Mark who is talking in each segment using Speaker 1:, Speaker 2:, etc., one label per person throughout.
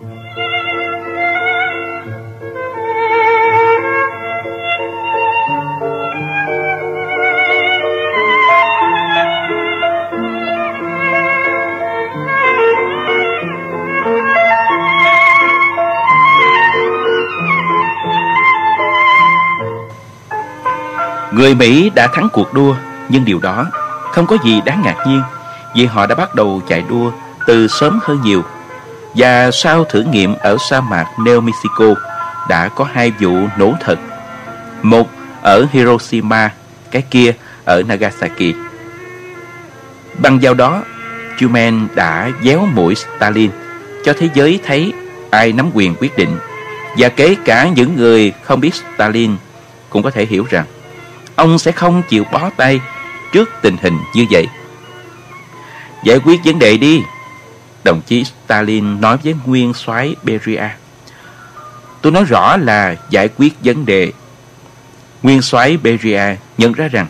Speaker 1: Người Mỹ đã thắng cuộc đua, nhưng điều đó không có gì đáng ngạc nhiên vì họ đã bắt đầu chạy đua từ sớm hơn nhiều. Và sau thử nghiệm ở sa mạc New Mexico đã có hai vụ nổ thật. Một ở Hiroshima, cái kia ở Nagasaki. Bằng vào đó, Truman đã déo mũi Stalin cho thế giới thấy ai nắm quyền quyết định. Và kể cả những người không biết Stalin cũng có thể hiểu rằng ông sẽ không chịu bó tay trước tình hình như vậy. Giải quyết vấn đề đi, đồng chí Stalin nói với nguyên soái Beria. Tôi nói rõ là giải quyết vấn đề. Nguyên soái Beria nhận ra rằng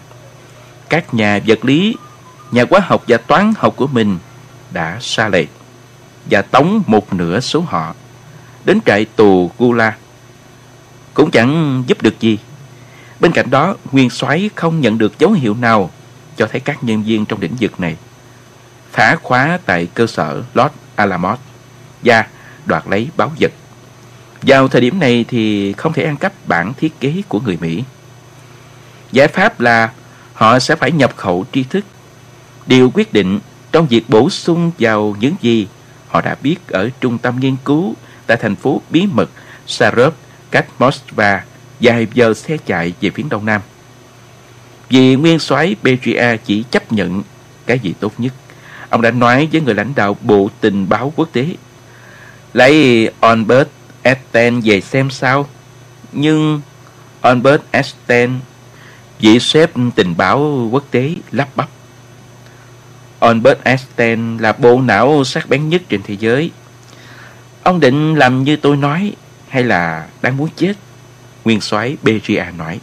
Speaker 1: các nhà vật lý, nhà hóa học và toán học của mình đã xa lệ và tống một nửa số họ đến trại tù Gula. Cũng chẳng giúp được gì Bên cạnh đó, nguyên soái không nhận được dấu hiệu nào cho thấy các nhân viên trong lĩnh vực này phá khóa tại cơ sở Los Alamos và đoạt lấy báo vật. Vào thời điểm này thì không thể ăn cắp bản thiết kế của người Mỹ. Giải pháp là họ sẽ phải nhập khẩu tri thức. Điều quyết định trong việc bổ sung vào những gì họ đã biết ở trung tâm nghiên cứu tại thành phố bí mật Sarov cách Moskva dài giờ xe chạy về phía đông nam. Vì nguyên soái Petria chỉ chấp nhận cái gì tốt nhất, ông đã nói với người lãnh đạo Bộ Tình báo Quốc tế. Lấy Albert Einstein về xem sao. Nhưng Albert Einstein, vị sếp tình báo quốc tế lắp bắp. Albert Einstein là bộ não sắc bén nhất trên thế giới. Ông định làm như tôi nói hay là đang muốn chết? Nguyên soái Beria nói.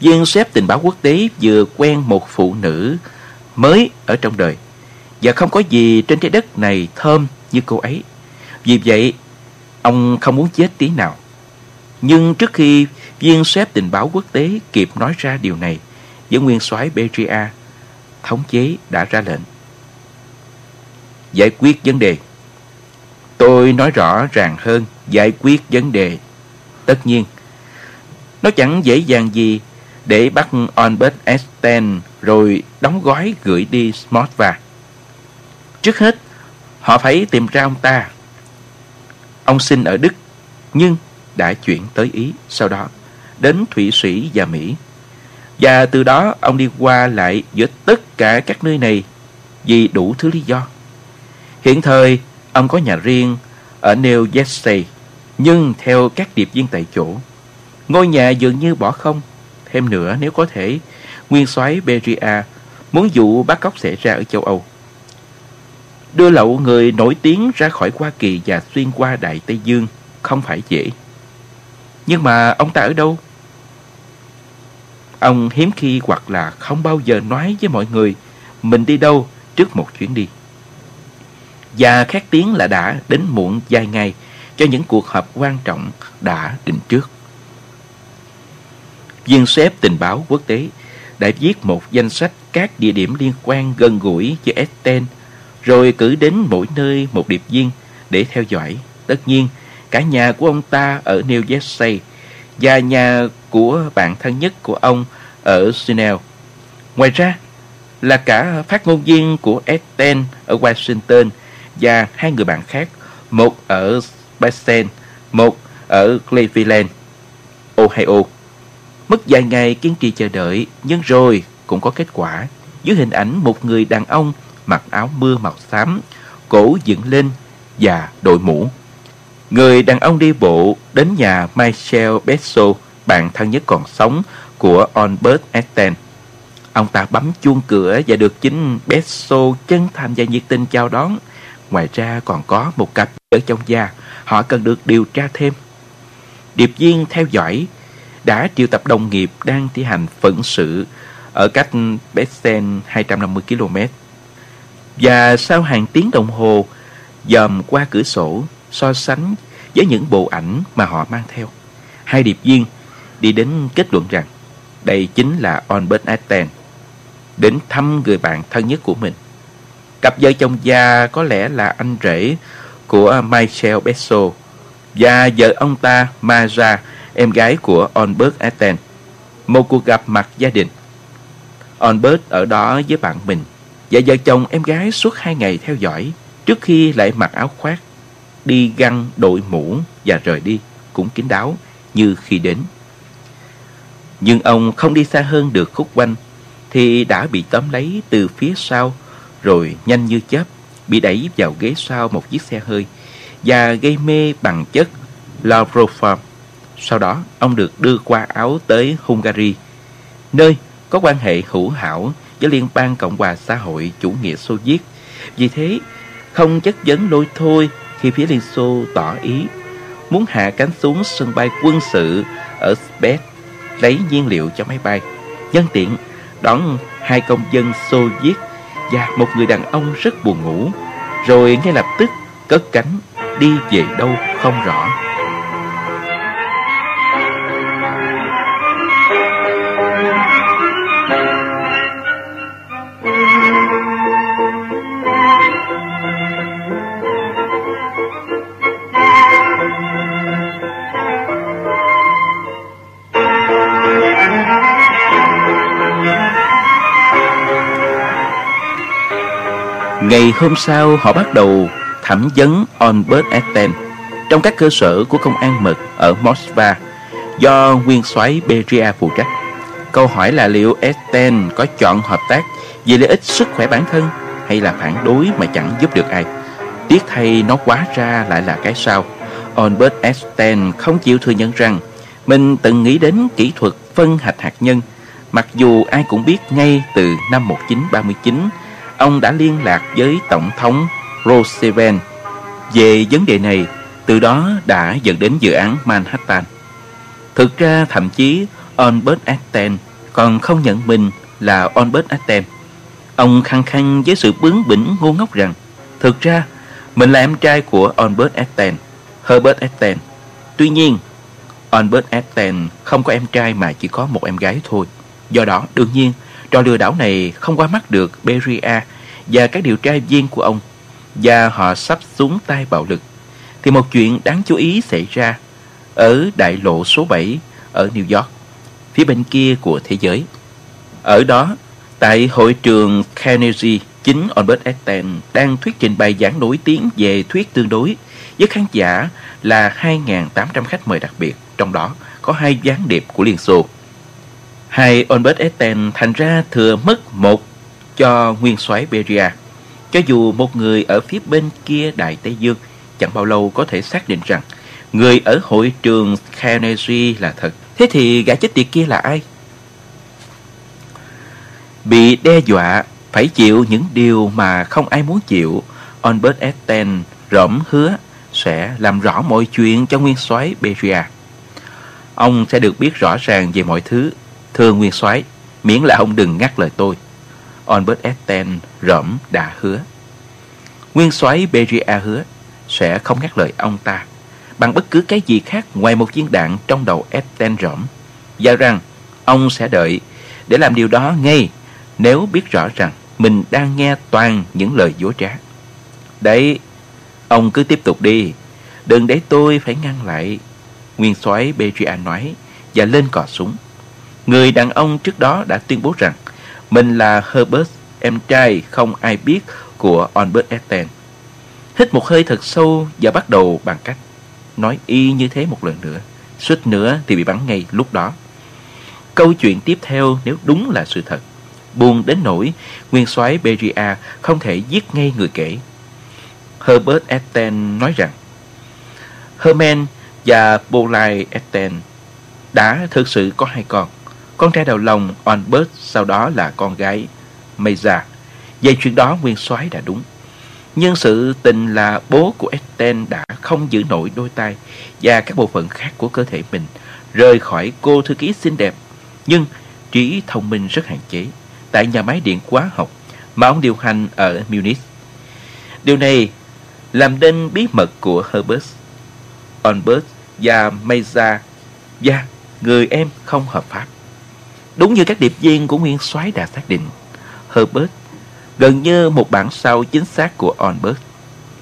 Speaker 1: Viên xếp tình báo quốc tế vừa quen một phụ nữ mới ở trong đời và không có gì trên trái đất này thơm như cô ấy. Vì vậy, ông không muốn chết tí nào. Nhưng trước khi viên xếp tình báo quốc tế kịp nói ra điều này với nguyên soái Beria, thống chế đã ra lệnh. Giải quyết vấn đề. Tôi nói rõ ràng hơn giải quyết vấn đề. Tất nhiên, nó chẳng dễ dàng gì để bắt Albert Einstein rồi đóng gói gửi đi Smotva. Trước hết, họ phải tìm ra ông ta. Ông sinh ở Đức, nhưng đã chuyển tới Ý sau đó, đến Thụy Sĩ và Mỹ. Và từ đó ông đi qua lại giữa tất cả các nơi này vì đủ thứ lý do. Hiện thời, ông có nhà riêng ở New Jersey nhưng theo các điệp viên tại chỗ, ngôi nhà dường như bỏ không. Thêm nữa nếu có thể, nguyên soái Beria muốn vụ bắt cóc xảy ra ở châu Âu. Đưa lậu người nổi tiếng ra khỏi Hoa Kỳ và xuyên qua Đại Tây Dương không phải dễ. Nhưng mà ông ta ở đâu? Ông hiếm khi hoặc là không bao giờ nói với mọi người mình đi đâu trước một chuyến đi. Và khác tiếng là đã đến muộn vài ngày cho những cuộc họp quan trọng đã định trước. Viên xếp tình báo quốc tế đã viết một danh sách các địa điểm liên quan gần gũi với Esten, rồi cử đến mỗi nơi một điệp viên để theo dõi. Tất nhiên, cả nhà của ông ta ở New Jersey và nhà của bạn thân nhất của ông ở Sinel. Ngoài ra, là cả phát ngôn viên của Esten ở Washington và hai người bạn khác, một ở Boston, một ở Cleveland, Ohio. Mất vài ngày kiên trì chờ đợi, nhưng rồi cũng có kết quả. Dưới hình ảnh một người đàn ông mặc áo mưa màu xám, cổ dựng lên và đội mũ. Người đàn ông đi bộ đến nhà Michel Besso, bạn thân nhất còn sống của Albert Einstein. Ông ta bấm chuông cửa và được chính Besso chân thành và nhiệt tình chào đón. Ngoài ra còn có một cặp ở trong gia họ cần được điều tra thêm. Điệp viên theo dõi đã triệu tập đồng nghiệp đang thi hành phận sự ở cách Bessen 250 km. Và sau hàng tiếng đồng hồ dòm qua cửa sổ, so sánh với những bộ ảnh mà họ mang theo. Hai điệp viên đi đến kết luận rằng đây chính là Albert Einstein đến thăm người bạn thân nhất của mình. Cặp vợ chồng già có lẽ là anh rể của Michel Besso và vợ ông ta Maja, em gái của Onbert Aten. Một cuộc gặp mặt gia đình. Onbert ở đó với bạn mình và vợ chồng em gái suốt hai ngày theo dõi trước khi lại mặc áo khoác, đi găng đội mũ và rời đi cũng kín đáo như khi đến. Nhưng ông không đi xa hơn được khúc quanh thì đã bị tóm lấy từ phía sau rồi nhanh như chớp bị đẩy vào ghế sau một chiếc xe hơi và gây mê bằng chất Lavrofam. Sau đó, ông được đưa qua Áo tới Hungary, nơi có quan hệ hữu hảo với Liên bang Cộng hòa xã hội chủ nghĩa Xô Viết. Vì thế, không chất vấn lôi thôi khi phía Liên Xô tỏ ý muốn hạ cánh xuống sân bay quân sự ở Spet lấy nhiên liệu cho máy bay. Nhân tiện đón hai công dân Xô Viết và một người đàn ông rất buồn ngủ, rồi ngay lập tức cất cánh đi về đâu không rõ. Ngày hôm sau, họ bắt đầu thẩm vấn Albert Einstein trong các cơ sở của công an mật ở Moskva do nguyên soái Beria phụ trách. Câu hỏi là liệu Einstein có chọn hợp tác vì lợi ích sức khỏe bản thân hay là phản đối mà chẳng giúp được ai. Tiếc thay nó quá ra lại là cái sau. Albert Einstein không chịu thừa nhận rằng mình từng nghĩ đến kỹ thuật phân hạch hạt nhân, mặc dù ai cũng biết ngay từ năm 1939 ông đã liên lạc với Tổng thống Roosevelt về vấn đề này, từ đó đã dẫn đến dự án Manhattan. Thực ra thậm chí Albert Einstein còn không nhận mình là Albert Einstein. Ông khăng khăng với sự bướng bỉnh ngu ngốc rằng thực ra mình là em trai của Albert Einstein, Herbert Einstein. Tuy nhiên, Albert Einstein không có em trai mà chỉ có một em gái thôi. Do đó, đương nhiên, trò lừa đảo này không qua mắt được Beria và các điều tra viên của ông và họ sắp xuống tay bạo lực thì một chuyện đáng chú ý xảy ra ở đại lộ số 7 ở New York, phía bên kia của thế giới. Ở đó, tại hội trường Carnegie, chính Albert Einstein đang thuyết trình bài giảng nổi tiếng về thuyết tương đối với khán giả là 2.800 khách mời đặc biệt, trong đó có hai gián điệp của Liên Xô. Hai Albert Einstein thành ra thừa mất một cho nguyên soái Beria. Cho dù một người ở phía bên kia Đại Tây Dương chẳng bao lâu có thể xác định rằng người ở hội trường Carnegie là thật. Thế thì gã chết tiệt kia là ai? Bị đe dọa phải chịu những điều mà không ai muốn chịu, Albert Einstein rỗm hứa sẽ làm rõ mọi chuyện cho nguyên soái Beria. Ông sẽ được biết rõ ràng về mọi thứ, thưa nguyên soái, miễn là ông đừng ngắt lời tôi. Albert Etten rỗm đã hứa. Nguyên soái Beria hứa sẽ không ngắt lời ông ta bằng bất cứ cái gì khác ngoài một viên đạn trong đầu Etten rỗm và rằng ông sẽ đợi để làm điều đó ngay nếu biết rõ rằng mình đang nghe toàn những lời dối trá. Đấy, ông cứ tiếp tục đi, đừng để tôi phải ngăn lại. Nguyên soái Beria nói và lên cò súng. Người đàn ông trước đó đã tuyên bố rằng mình là Herbert, em trai không ai biết của Albert Einstein. Hít một hơi thật sâu và bắt đầu bằng cách nói y như thế một lần nữa. Suýt nữa thì bị bắn ngay lúc đó. Câu chuyện tiếp theo nếu đúng là sự thật. Buồn đến nỗi nguyên soái Beria không thể giết ngay người kể. Herbert Einstein nói rằng Herman và Polai Einstein đã thực sự có hai con. Con trai đầu lòng Albert sau đó là con gái Meza. Về chuyện đó nguyên soái đã đúng. Nhưng sự tình là bố của Esten đã không giữ nổi đôi tay và các bộ phận khác của cơ thể mình, rời khỏi cô thư ký xinh đẹp. Nhưng trí thông minh rất hạn chế tại nhà máy điện hóa học mà ông điều hành ở Munich. Điều này làm nên bí mật của Herbert. Albert và Mesa và người em không hợp pháp. Đúng như các điệp viên của Nguyên soái đã xác định, Herbert gần như một bản sao chính xác của Albert.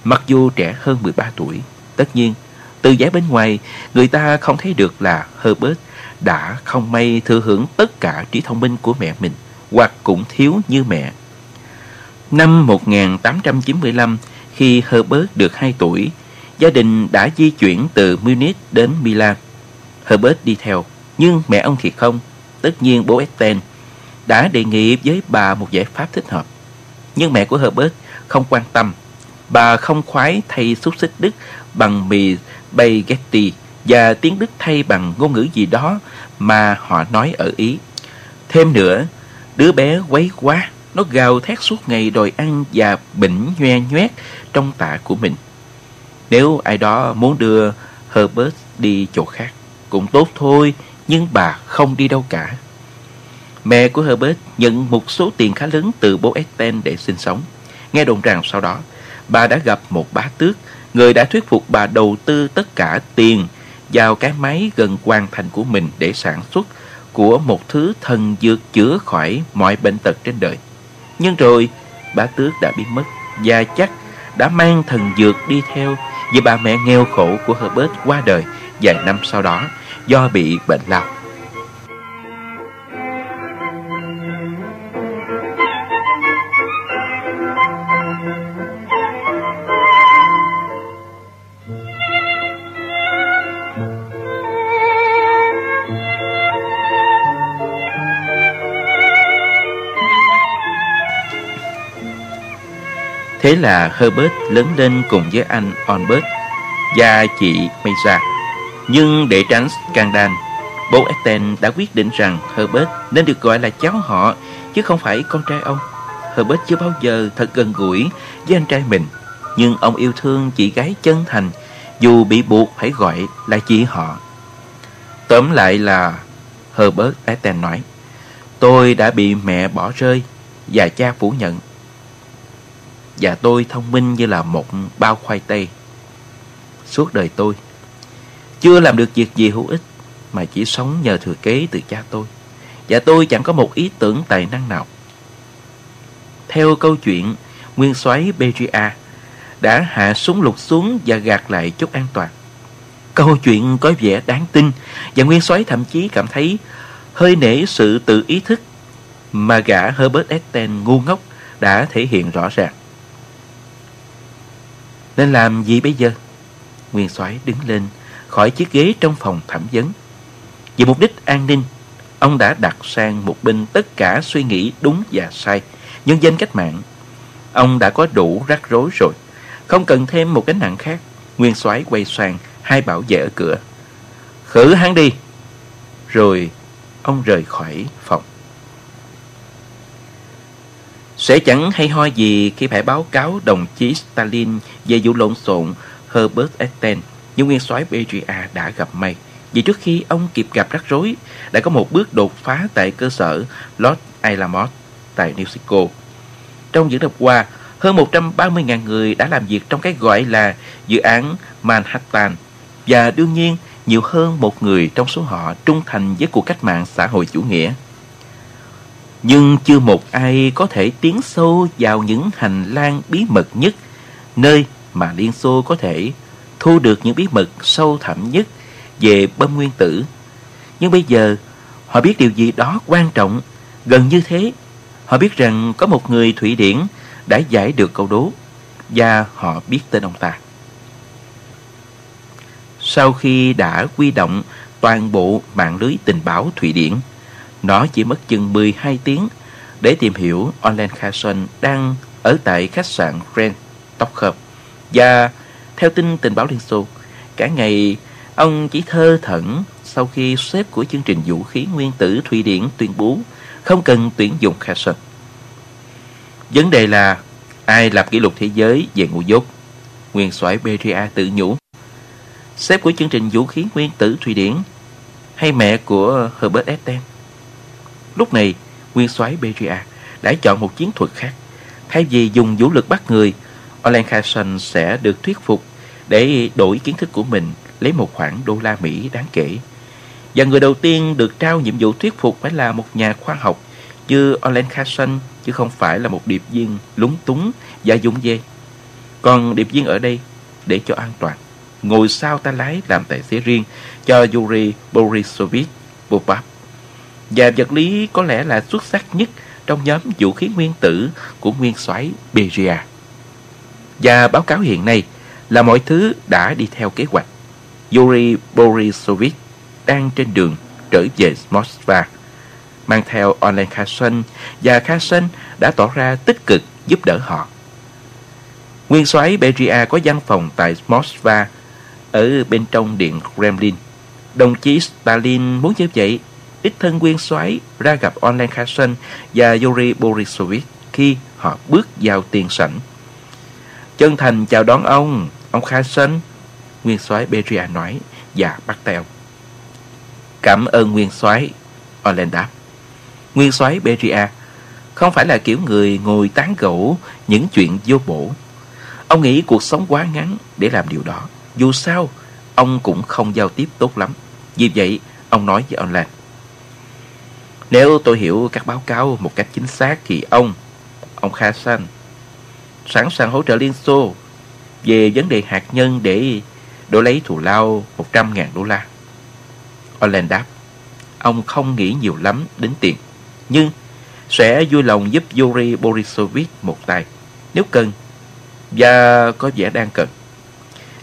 Speaker 1: Mặc dù trẻ hơn 13 tuổi, tất nhiên, từ giá bên ngoài, người ta không thấy được là Herbert đã không may thừa hưởng tất cả trí thông minh của mẹ mình, hoặc cũng thiếu như mẹ. Năm 1895, khi Herbert được 2 tuổi, gia đình đã di chuyển từ Munich đến Milan. Herbert đi theo, nhưng mẹ ông thì không. Tất nhiên bố Esten đã đề nghị với bà một giải pháp thích hợp. Nhưng mẹ của Herbert không quan tâm. Bà không khoái thay xúc xích Đức bằng mì baguette và tiếng Đức thay bằng ngôn ngữ gì đó mà họ nói ở Ý. Thêm nữa, đứa bé quấy quá, nó gào thét suốt ngày đòi ăn và bỉnh nhoe nhoét trong tạ của mình. Nếu ai đó muốn đưa Herbert đi chỗ khác, cũng tốt thôi, nhưng bà không đi đâu cả. Mẹ của Herbert nhận một số tiền khá lớn từ bố Esten để sinh sống. Nghe đồn rằng sau đó, bà đã gặp một bá tước, người đã thuyết phục bà đầu tư tất cả tiền vào cái máy gần hoàn thành của mình để sản xuất của một thứ thần dược chữa khỏi mọi bệnh tật trên đời. Nhưng rồi, bá tước đã biến mất và chắc đã mang thần dược đi theo vì bà mẹ nghèo khổ của Herbert qua đời vài năm sau đó do bị bệnh lao. Thế là Herbert lớn lên cùng với anh Albert và chị Mesa. Nhưng để tránh scandal, bố Esten đã quyết định rằng Herbert nên được gọi là cháu họ chứ không phải con trai ông. Herbert chưa bao giờ thật gần gũi với anh trai mình, nhưng ông yêu thương chị gái chân thành dù bị buộc phải gọi là chị họ. Tóm lại là Herbert Esten nói, tôi đã bị mẹ bỏ rơi và cha phủ nhận và tôi thông minh như là một bao khoai tây. Suốt đời tôi, chưa làm được việc gì hữu ích, mà chỉ sống nhờ thừa kế từ cha tôi. Và tôi chẳng có một ý tưởng tài năng nào. Theo câu chuyện, nguyên soái Beria đã hạ súng lục xuống và gạt lại chốt an toàn. Câu chuyện có vẻ đáng tin và nguyên soái thậm chí cảm thấy hơi nể sự tự ý thức mà gã Herbert Esten ngu ngốc đã thể hiện rõ ràng. Nên làm gì bây giờ? Nguyên soái đứng lên khỏi chiếc ghế trong phòng thẩm vấn. Vì mục đích an ninh, ông đã đặt sang một bên tất cả suy nghĩ đúng và sai, nhân dân cách mạng. Ông đã có đủ rắc rối rồi, không cần thêm một gánh nặng khác. Nguyên soái quay sang hai bảo vệ ở cửa. Khử hắn đi. Rồi ông rời khỏi phòng. Sẽ chẳng hay ho gì khi phải báo cáo đồng chí Stalin về vụ lộn xộn Herbert Etten nhưng nguyên soái Beria đã gặp may. Vì trước khi ông kịp gặp rắc rối, đã có một bước đột phá tại cơ sở Los Alamos tại New Mexico. Trong những năm qua, hơn 130.000 người đã làm việc trong cái gọi là dự án Manhattan và đương nhiên nhiều hơn một người trong số họ trung thành với cuộc cách mạng xã hội chủ nghĩa. Nhưng chưa một ai có thể tiến sâu vào những hành lang bí mật nhất, nơi mà Liên Xô có thể thu được những bí mật sâu thẳm nhất về bơm nguyên tử. Nhưng bây giờ, họ biết điều gì đó quan trọng, gần như thế. Họ biết rằng có một người Thụy Điển đã giải được câu đố, và họ biết tên ông ta. Sau khi đã quy động toàn bộ mạng lưới tình báo Thụy Điển, nó chỉ mất chừng 12 tiếng để tìm hiểu Orlen Carson đang ở tại khách sạn Grand Stockholm. Và theo tin tình báo Liên Xô, cả ngày ông chỉ thơ thẩn sau khi sếp của chương trình vũ khí nguyên tử Thụy Điển tuyên bố không cần tuyển dụng Carson. Vấn đề là ai lập kỷ lục thế giới về ngu dốt? Nguyên soái Beria tự nhủ. Sếp của chương trình vũ khí nguyên tử Thụy Điển hay mẹ của Herbert Etten? Lúc này, nguyên soái Beria đã chọn một chiến thuật khác. Thay vì dùng vũ lực bắt người, Olen Carson sẽ được thuyết phục để đổi kiến thức của mình, lấy một khoản đô la Mỹ đáng kể. Và người đầu tiên được trao nhiệm vụ thuyết phục phải là một nhà khoa học như Olen Carson, chứ không phải là một điệp viên lúng túng và dũng dê. Còn điệp viên ở đây, để cho an toàn ngồi sau ta lái làm tài xế riêng cho Yuri Borisovich Popov. Và vật lý có lẽ là xuất sắc nhất trong nhóm vũ khí nguyên tử của nguyên soái Beria. Và báo cáo hiện nay là mọi thứ đã đi theo kế hoạch. Yuri Borisovich đang trên đường trở về Moskva, mang theo Olen Carson và Carson đã tỏ ra tích cực giúp đỡ họ. Nguyên soái Beria có văn phòng tại Moskva ở bên trong điện Kremlin. Đồng chí Stalin muốn như vậy, đích thân nguyên soái ra gặp Olen Carson và Yuri Borisovich khi họ bước vào tiền sảnh. Chân thành chào đón ông, ông Carson, nguyên soái Beria nói và bắt tay ông. Cảm ơn nguyên soái, Orlen đáp. Nguyên soái Beria không phải là kiểu người ngồi tán gẫu những chuyện vô bổ. Ông nghĩ cuộc sống quá ngắn để làm điều đó. Dù sao, ông cũng không giao tiếp tốt lắm. Vì vậy, ông nói với Orlen. Nếu tôi hiểu các báo cáo một cách chính xác thì ông, ông Kha San, sẵn sàng hỗ trợ Liên Xô về vấn đề hạt nhân để đổi lấy thù lao 100.000 đô la. Orland đáp, ông không nghĩ nhiều lắm đến tiền, nhưng sẽ vui lòng giúp Yuri Borisovich một tay, nếu cần, và có vẻ đang cần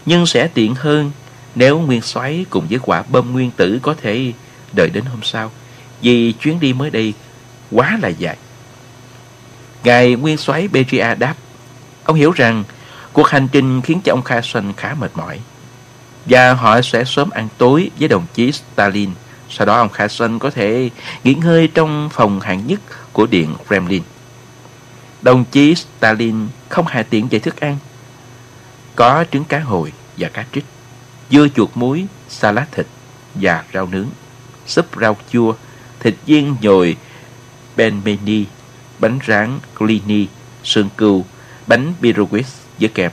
Speaker 1: nhưng sẽ tiện hơn nếu nguyên soái cùng với quả bơm nguyên tử có thể đợi đến hôm sau, vì chuyến đi mới đây quá là dài. Ngài nguyên soái Beria đáp, ông hiểu rằng cuộc hành trình khiến cho ông Carson khá mệt mỏi, và họ sẽ sớm ăn tối với đồng chí Stalin. Sau đó ông Carson có thể nghỉ ngơi trong phòng hạng nhất của điện Kremlin. Đồng chí Stalin không hạ tiện về thức ăn, có trứng cá hồi và cá trích, dưa chuột muối, salad thịt và rau nướng, súp rau chua, thịt viên nhồi benmeni, bánh rán glini, sườn cừu, bánh pirouette với kèm.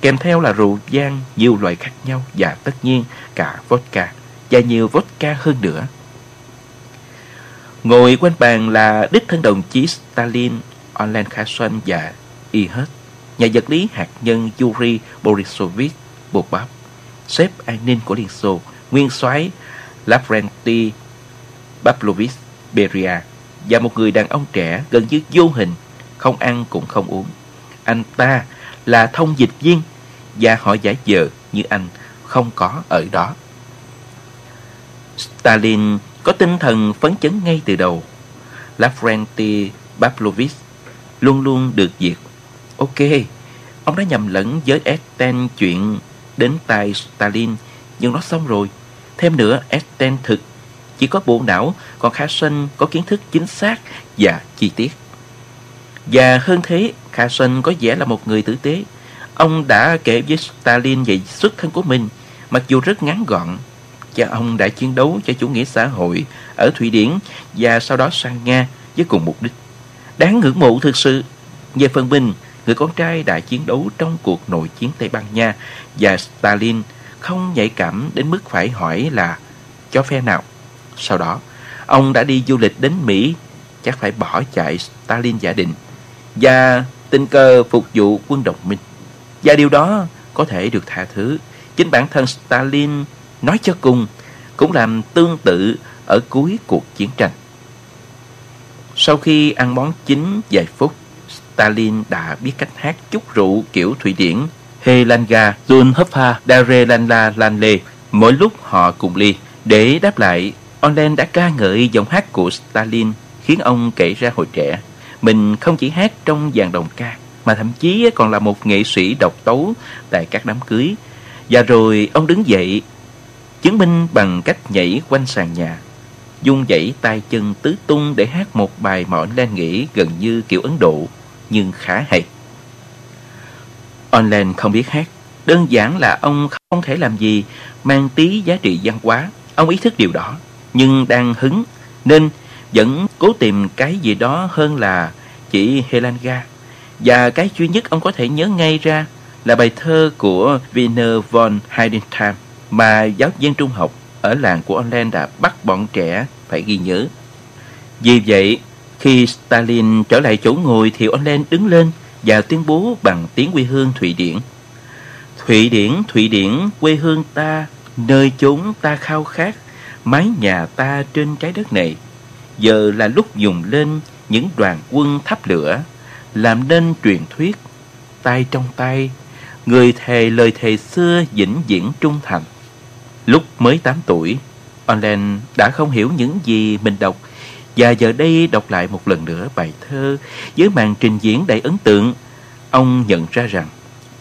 Speaker 1: Kèm theo là rượu vang nhiều loại khác nhau và tất nhiên cả vodka và nhiều vodka hơn nữa. Ngồi quanh bàn là đích thân đồng chí Stalin, Olen Kherson và Ihud nhà vật lý hạt nhân Yuri Borisovich Bobov, sếp an ninh của Liên Xô, nguyên soái Lavrenti Pavlovich Beria và một người đàn ông trẻ gần như vô hình, không ăn cũng không uống. Anh ta là thông dịch viên và họ giả vờ như anh không có ở đó. Stalin có tinh thần phấn chấn ngay từ đầu. Lafrenti Pavlovich luôn luôn được diệt Ok, ông đã nhầm lẫn với Esten chuyện đến tay Stalin, nhưng nó xong rồi. Thêm nữa, Esten thực chỉ có bộ não, còn Carson có kiến thức chính xác và chi tiết. Và hơn thế, Kherson có vẻ là một người tử tế. Ông đã kể với Stalin về xuất thân của mình, mặc dù rất ngắn gọn. Cha ông đã chiến đấu cho chủ nghĩa xã hội ở Thụy Điển và sau đó sang Nga với cùng mục đích. Đáng ngưỡng mộ thực sự. Về phần mình, người con trai đã chiến đấu trong cuộc nội chiến Tây Ban Nha và Stalin không nhạy cảm đến mức phải hỏi là cho phe nào. Sau đó, ông đã đi du lịch đến Mỹ, chắc phải bỏ chạy Stalin giả định và tình cờ phục vụ quân đồng minh. Và điều đó có thể được tha thứ. Chính bản thân Stalin nói cho cùng cũng làm tương tự ở cuối cuộc chiến tranh. Sau khi ăn món chính vài phút, Stalin đã biết cách hát chút rượu kiểu Thụy Điển Helanga, Dunhopha, Darelanla Lanle mỗi lúc họ cùng ly. Để đáp lại, Orlen đã ca ngợi giọng hát của Stalin khiến ông kể ra hồi trẻ. Mình không chỉ hát trong dàn đồng ca mà thậm chí còn là một nghệ sĩ độc tấu tại các đám cưới. Và rồi ông đứng dậy chứng minh bằng cách nhảy quanh sàn nhà dung dãy tay chân tứ tung để hát một bài mà anh đang nghĩ gần như kiểu Ấn Độ nhưng khá hay. Online không biết hát, đơn giản là ông không thể làm gì mang tí giá trị văn hóa. Ông ý thức điều đó, nhưng đang hứng nên vẫn cố tìm cái gì đó hơn là chỉ Helanga. Và cái duy nhất ông có thể nhớ ngay ra là bài thơ của Wiener von Heidenheim mà giáo viên trung học ở làng của Orlen đã bắt bọn trẻ phải ghi nhớ. Vì vậy, khi Stalin trở lại chỗ ngồi thì Orlen đứng lên và tuyên bố bằng tiếng quê hương Thụy Điển. Thụy Điển, Thụy Điển, quê hương ta, nơi chốn ta khao khát, mái nhà ta trên trái đất này. Giờ là lúc dùng lên những đoàn quân thắp lửa, làm nên truyền thuyết, tay trong tay, người thề lời thề xưa vĩnh viễn trung thành. Lúc mới 8 tuổi, Orlen đã không hiểu những gì mình đọc và giờ đây đọc lại một lần nữa bài thơ với màn trình diễn đầy ấn tượng. Ông nhận ra rằng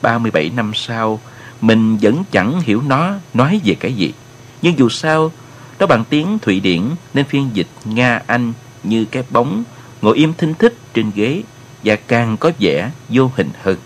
Speaker 1: 37 năm sau mình vẫn chẳng hiểu nó nói về cái gì. Nhưng dù sao, nó bằng tiếng Thụy Điển nên phiên dịch Nga-Anh như cái bóng, ngồi im thinh thích trên ghế và càng có vẻ vô hình hơn.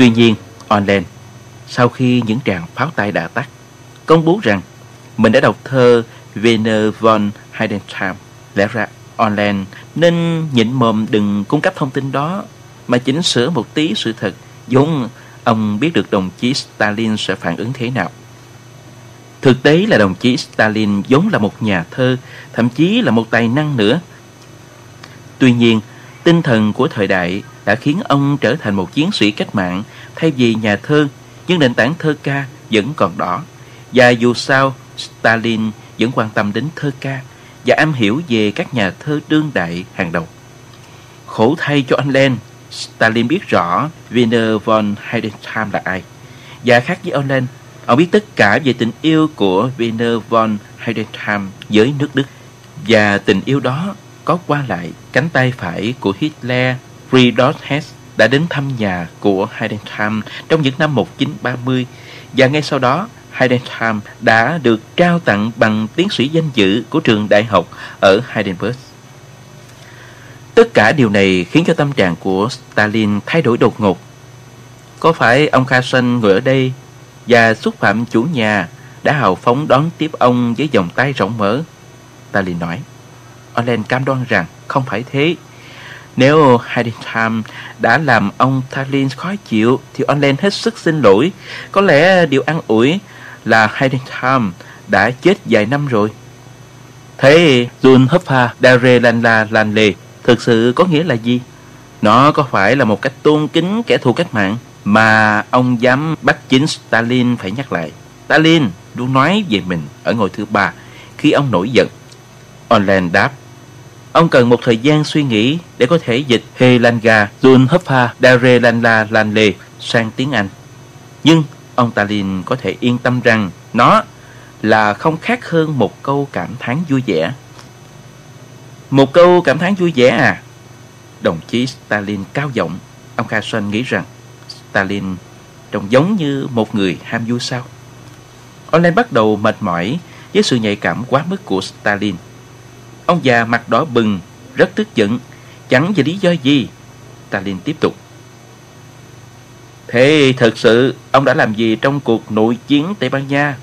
Speaker 1: Tuy nhiên, Orlen, sau khi những tràng pháo tay đã tắt, công bố rằng mình đã đọc thơ Werner von Heidenheim. Lẽ ra Orlen nên nhịn mồm đừng cung cấp thông tin đó, mà chỉnh sửa một tí sự thật, vốn ông biết được đồng chí Stalin sẽ phản ứng thế nào. Thực tế là đồng chí Stalin vốn là một nhà thơ, thậm chí là một tài năng nữa. Tuy nhiên, tinh thần của thời đại đã khiến ông trở thành một chiến sĩ cách mạng thay vì nhà thơ, nhưng nền tảng thơ ca vẫn còn đó. Và dù sao, Stalin vẫn quan tâm đến thơ ca và am hiểu về các nhà thơ đương đại hàng đầu. Khổ thay cho anh Len, Stalin biết rõ Wiener von Heidenheim là ai. Và khác với ông Len, ông biết tất cả về tình yêu của Wiener von Heidenheim với nước Đức. Và tình yêu đó có qua lại cánh tay phải của Hitler Friedrich Hess đã đến thăm nhà của Heidenheim trong những năm 1930 và ngay sau đó Heidenheim đã được trao tặng bằng tiến sĩ danh dự của trường đại học ở Heidelberg. Tất cả điều này khiến cho tâm trạng của Stalin thay đổi đột ngột. Có phải ông Carson ngồi ở đây và xúc phạm chủ nhà đã hào phóng đón tiếp ông với vòng tay rộng mở? Stalin nói. Orlen cam đoan rằng không phải thế. Nếu Heidenheim đã làm ông Stalin khó chịu, thì Orlen hết sức xin lỗi. Có lẽ điều ăn ủi là Heidenheim đã chết vài năm rồi. Thế Jun Hupha Dare Lanla Lanle thực sự có nghĩa là gì? Nó có phải là một cách tôn kính kẻ thù cách mạng mà ông dám bắt chính Stalin phải nhắc lại. Stalin luôn nói về mình ở ngôi thứ ba khi ông nổi giận. Orlen đáp Ông cần một thời gian suy nghĩ để có thể dịch Helanga Jun Hupha Dare Lanla Lanle sang tiếng Anh. Nhưng ông Stalin có thể yên tâm rằng nó là không khác hơn một câu cảm thán vui vẻ. Một câu cảm thán vui vẻ à? Đồng chí Stalin cao giọng, ông Carson nghĩ rằng Stalin trông giống như một người ham vui sao. Orlen bắt đầu mệt mỏi với sự nhạy cảm quá mức của Stalin. Ông già mặt đỏ bừng, rất tức giận, chẳng vì lý do gì. Stalin tiếp tục. Thế thật sự ông đã làm gì trong cuộc nội chiến Tây Ban Nha?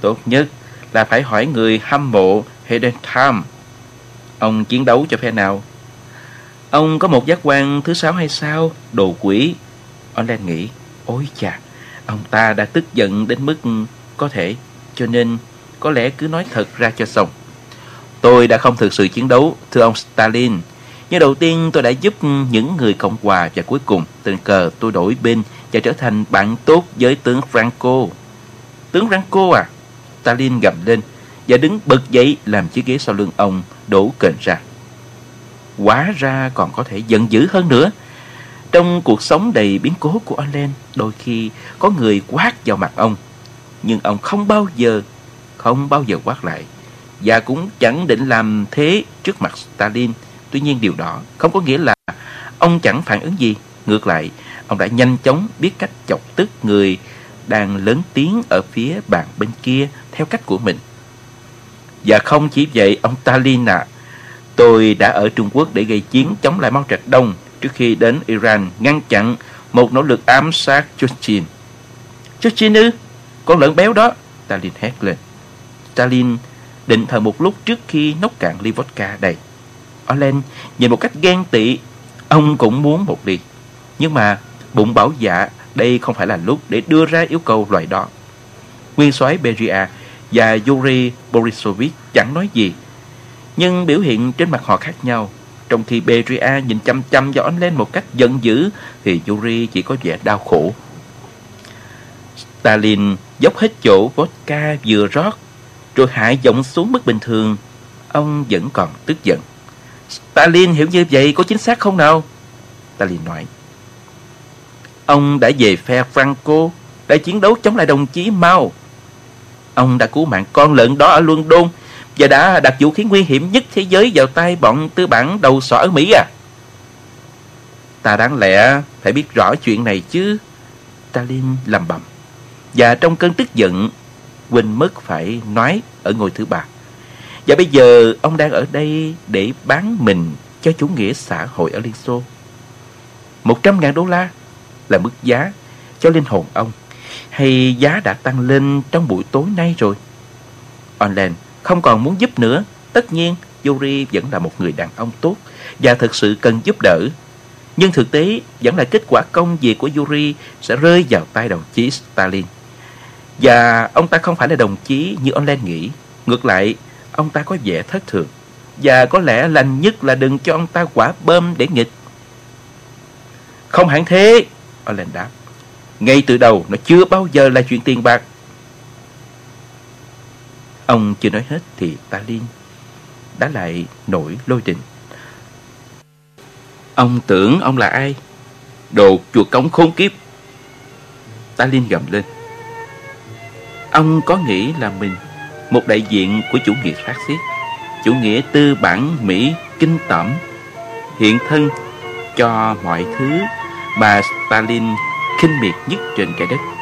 Speaker 1: Tốt nhất là phải hỏi người hâm mộ Heidenheim. Ông chiến đấu cho phe nào? Ông có một giác quan thứ sáu hay sao? Đồ quỷ. Orlen nghĩ, ôi chà, ông ta đã tức giận đến mức có thể, cho nên có lẽ cứ nói thật ra cho xong. Tôi đã không thực sự chiến đấu, thưa ông Stalin. Nhưng đầu tiên tôi đã giúp những người Cộng hòa và cuối cùng tình cờ tôi đổi bên và trở thành bạn tốt với tướng Franco. Tướng Franco à? Stalin gầm lên và đứng bật dậy làm chiếc ghế sau lưng ông đổ kềnh ra. Quá ra còn có thể giận dữ hơn nữa. Trong cuộc sống đầy biến cố của Orlen, đôi khi có người quát vào mặt ông. Nhưng ông không bao giờ, không bao giờ quát lại. Và cũng chẳng định làm thế trước mặt Stalin. Tuy nhiên điều đó không có nghĩa là ông chẳng phản ứng gì. Ngược lại, ông đã nhanh chóng biết cách chọc tức người đang lớn tiếng ở phía bàn bên kia theo cách của mình. Và không chỉ vậy, ông Stalin à, tôi đã ở Trung Quốc để gây chiến chống lại Mao Trạch Đông trước khi đến Iran ngăn chặn một nỗ lực ám sát Churchill. Churchill ư? Con lợn béo đó, Stalin hét lên. Stalin định thần một lúc trước khi nốc cạn ly vodka đầy. Olen nhìn một cách ghen tị, ông cũng muốn một ly. Nhưng mà bụng bảo dạ đây không phải là lúc để đưa ra yêu cầu loại đó. Nguyên soái Beria và Yuri Borisovich chẳng nói gì. Nhưng biểu hiện trên mặt họ khác nhau. Trong khi Beria nhìn chăm chăm vào anh lên một cách giận dữ, thì Yuri chỉ có vẻ đau khổ. Stalin dốc hết chỗ vodka vừa rót, rồi hạ giọng xuống mức bình thường. Ông vẫn còn tức giận. Stalin hiểu như vậy có chính xác không nào? Stalin nói. Ông đã về phe Franco, đã chiến đấu chống lại đồng chí Mao. Ông đã cứu mạng con lợn đó ở London và đã đặt vũ khí nguy hiểm nhất thế giới vào tay bọn tư bản đầu sỏ ở Mỹ à? Ta đáng lẽ phải biết rõ chuyện này chứ. Stalin lầm bầm. Và trong cơn tức giận, quên mất phải nói ở ngôi thứ ba. Và bây giờ ông đang ở đây để bán mình cho chủ nghĩa xã hội ở Liên Xô. Một trăm ngàn đô la là mức giá cho linh hồn ông hay giá đã tăng lên trong buổi tối nay rồi? Online không còn muốn giúp nữa. Tất nhiên, Yuri vẫn là một người đàn ông tốt và thực sự cần giúp đỡ. Nhưng thực tế vẫn là kết quả công việc của Yuri sẽ rơi vào tay đồng chí Stalin. Và ông ta không phải là đồng chí như ông Len nghĩ. Ngược lại, ông ta có vẻ thất thường. Và có lẽ lành nhất là đừng cho ông ta quả bơm để nghịch. Không hẳn thế, ông Len đáp. Ngay từ đầu nó chưa bao giờ là chuyện tiền bạc. Ông chưa nói hết thì ta liên đã lại nổi lôi đình. Ông tưởng ông là ai? Đồ chuột cống khốn kiếp. ta liên gầm lên. Ông có nghĩ là mình một đại diện của chủ nghĩa phát xít, chủ nghĩa tư bản Mỹ kinh tởm, hiện thân cho mọi thứ mà Stalin khinh miệt nhất trên trái đất.